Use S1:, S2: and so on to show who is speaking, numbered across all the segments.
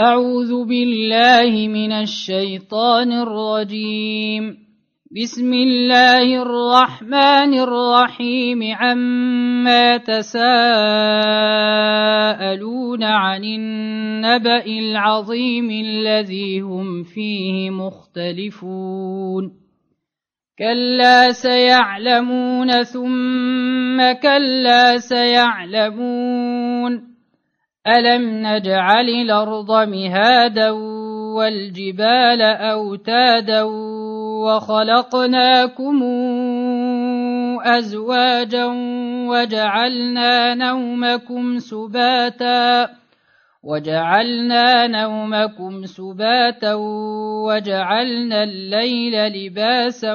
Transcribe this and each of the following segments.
S1: أعوذ بالله من الشيطان الرجيم. بسم الله الرحمن الرحيم. عما تساءلون عن النبأ العظيم الذي هم فيه مختلفون. كلا سيعلمون ثم كلا سيعلمون. ألم نجعل الأرض مهادا والجبال أوتادا وخلقناكم أزواجا وجعلنا نومكم سباتا وجعلنا نومكم سباتا وجعلنا الليل لباسا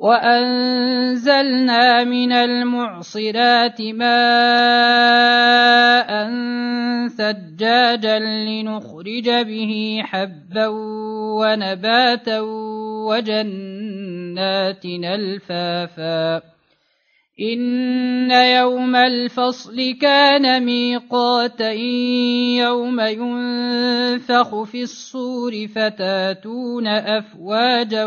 S1: وأنزلنا من المعصرات ماء ثجاجا لنخرج به حبا ونباتا وجنات الفافا. إن يوم الفصل كان ميقاتا يوم ينفخ في الصور فتاتون أفواجا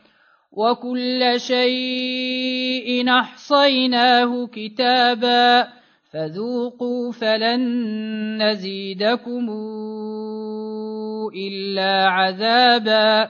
S1: وكل شيء أحصيناه كتابا فذوقوا فلن نزيدكم إلا عذابا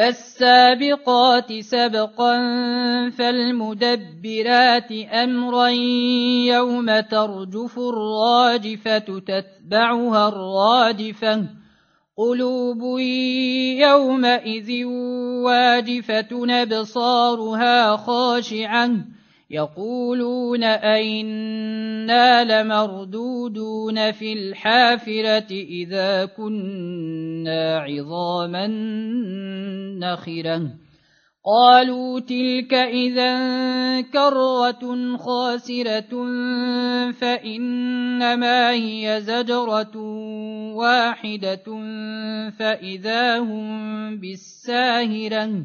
S1: فالسابقات سبقا فالمدبرات أمرا يوم ترجف الراجفة تتبعها الراجفة قلوب يومئذ واجفة نبصارها خاشعة يقولون أئنا لمردودون في الحافرة إذا كنا عظاما نخرة قالوا تلك إذا كرة خاسرة فإنما هي زجرة واحدة فإذا هم بالساهرة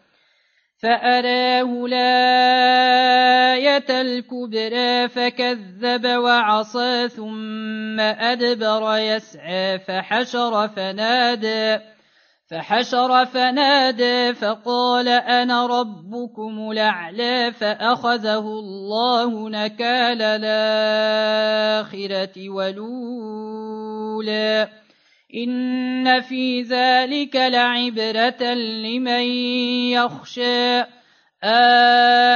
S1: فأراه الآية الكبرى فكذب وعصى ثم أدبر يسعى فحشر فنادى فحشر فنادى فقال أنا ربكم الأعلى فأخذه الله نكال الآخرة ولولا إن في ذلك لعبرة لمن يخشى أنتم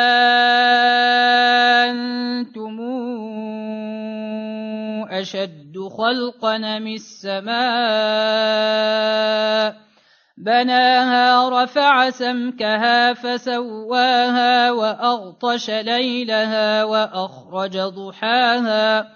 S1: أشد خلقا من السماء بناها رفع سمكها فسواها وأغطش ليلها وأخرج ضحاها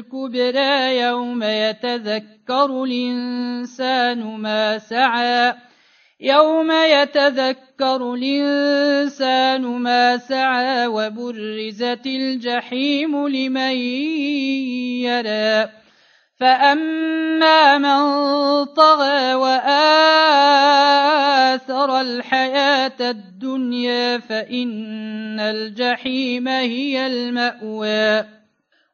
S1: الكبرى يوم يتذكر الإنسان ما سعى. يوم يتذكر الإنسان ما سعى وبرزت الجحيم لمن يرى. فأما من طغى وآثر الحياة الدنيا فإن الجحيم هي المأوى.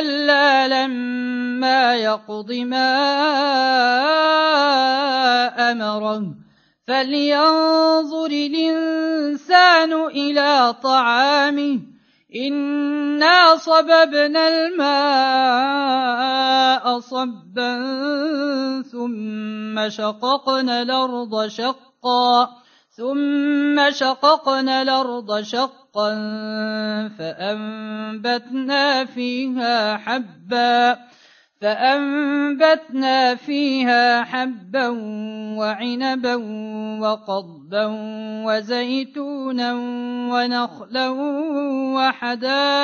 S1: كلا لما يقض ما أمره فلينظر الإنسان إلى طعامه إنا صببنا الماء صبا ثم شققنا الأرض شقا ثم شققنا الأرض شقا فأنبتنا فيها حبًّا فأنبتنا فيها حبا وعنبا وقضبا وزيتونا ونخلا وحدائق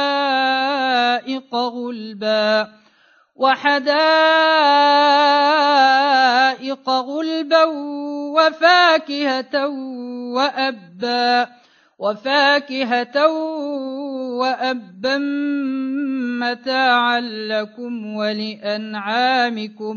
S1: غلبا وحدائق غلبا وفاكهة وأبا وفاكهة وأبا متاعا لكم ولأنعامكم.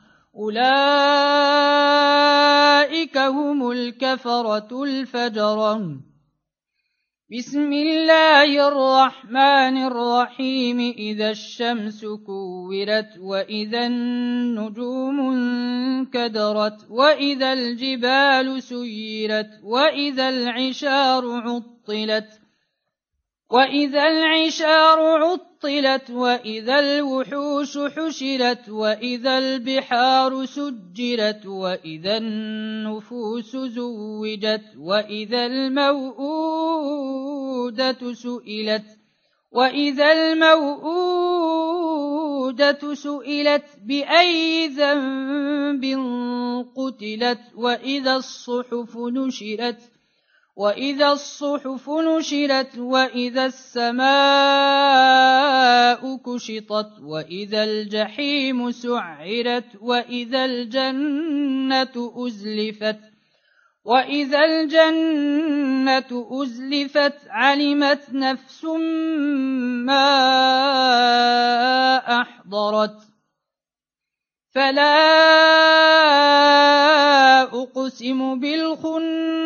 S1: أولئك هم الكفرة الفجرة. بسم الله الرحمن الرحيم. إذا الشمس كورت وإذا النجوم انكدرت وإذا الجبال سيرت وإذا العشار عطلت وإذا العشار عطلت وإذا الوحوش حشرت وإذا البحار سجرت وإذا النفوس زوجت وإذا الموءودة سئلت وإذا الموءودة سئلت بأي ذنب قتلت وإذا الصحف نشرت وإذا الصحف نشرت وإذا السماء كشطت وإذا الجحيم سعرت وإذا الجنة أزلفت وإذا الجنة أزلفت علمت نفس ما أحضرت فلا أقسم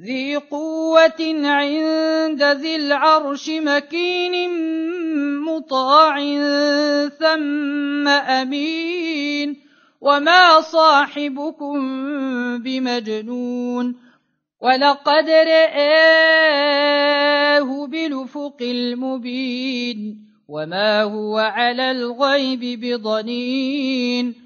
S1: ذي قوة عند ذي العرش مكين مطاع ثم أمين وما صاحبكم بمجنون ولقد رآه بلفق المبين وما هو على الغيب بضنين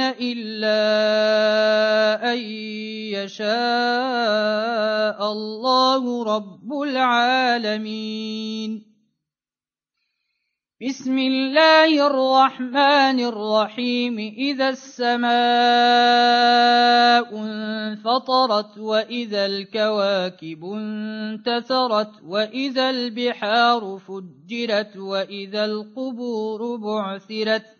S1: إلا أن يشاء الله رب العالمين. بسم الله الرحمن الرحيم. إذا السماء انفطرت وإذا الكواكب انتثرت وإذا البحار فجرت وإذا القبور بعثرت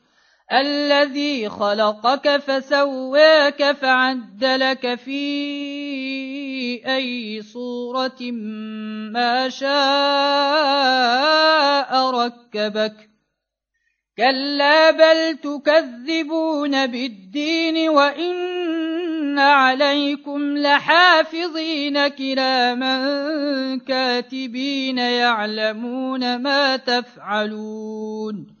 S1: الذي خلقك فسواك فعدلك في أي صورة ما شاء ركبك. كلا بل تكذبون بالدين وإن إن عليكم لحافظين كراما كاتبين يعلمون ما تفعلون.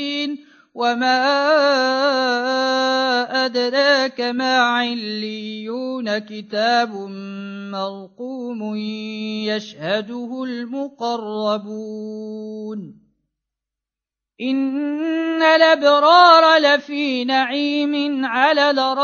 S1: وما أدراك ما عليون كتاب مرقوم يشهده المقربون إن الأبرار لفي نعيم على الارائك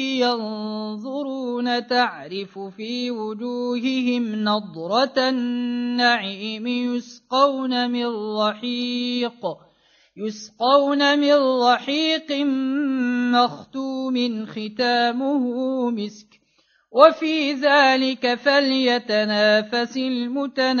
S1: ينظرون تعرف في وجوههم نضرة النعيم يسقون من رحيق يسقون من رحيق مختوم ختامه مسك وفي ذلك فليتنافس المتنافسون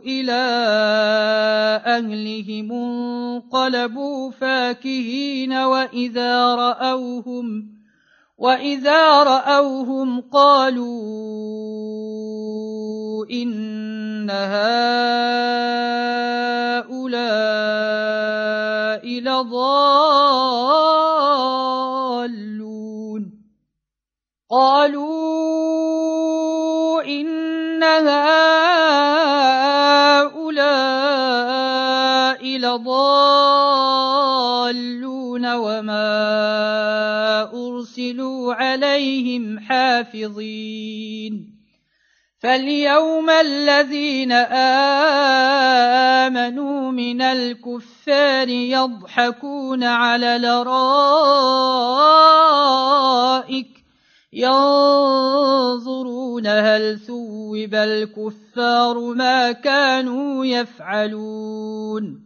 S1: إلى أهلهم انقلبوا فاكهين وإذا رأوهم وإذا رأوهم قالوا إن هؤلاء لضالون. قالوا إن هؤلاء لضالون وما أرسلوا عليهم حافظين. فاليوم الذين آمنوا من الكفار يضحكون على لرائك ينظرون هل ثوب الكفار ما كانوا يفعلون.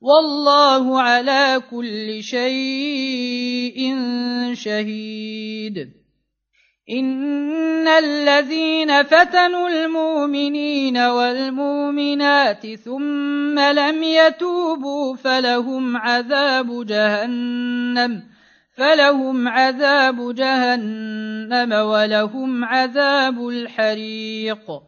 S1: والله على كل شيء شهيد. إن الذين فتنوا المؤمنين والمؤمنات ثم لم يتوبوا فلهم عذاب جهنم فلهم عذاب جهنم ولهم عذاب الحريق.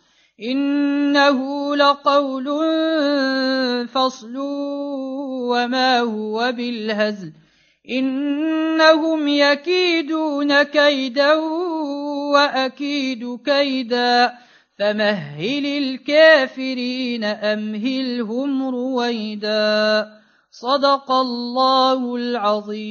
S1: إنه لقول فصل وما هو بالهزل. إنهم يكيدون كيدا وأكيد كيدا. فمهل الكافرين أمهلهم رويدا. صدق الله العظيم.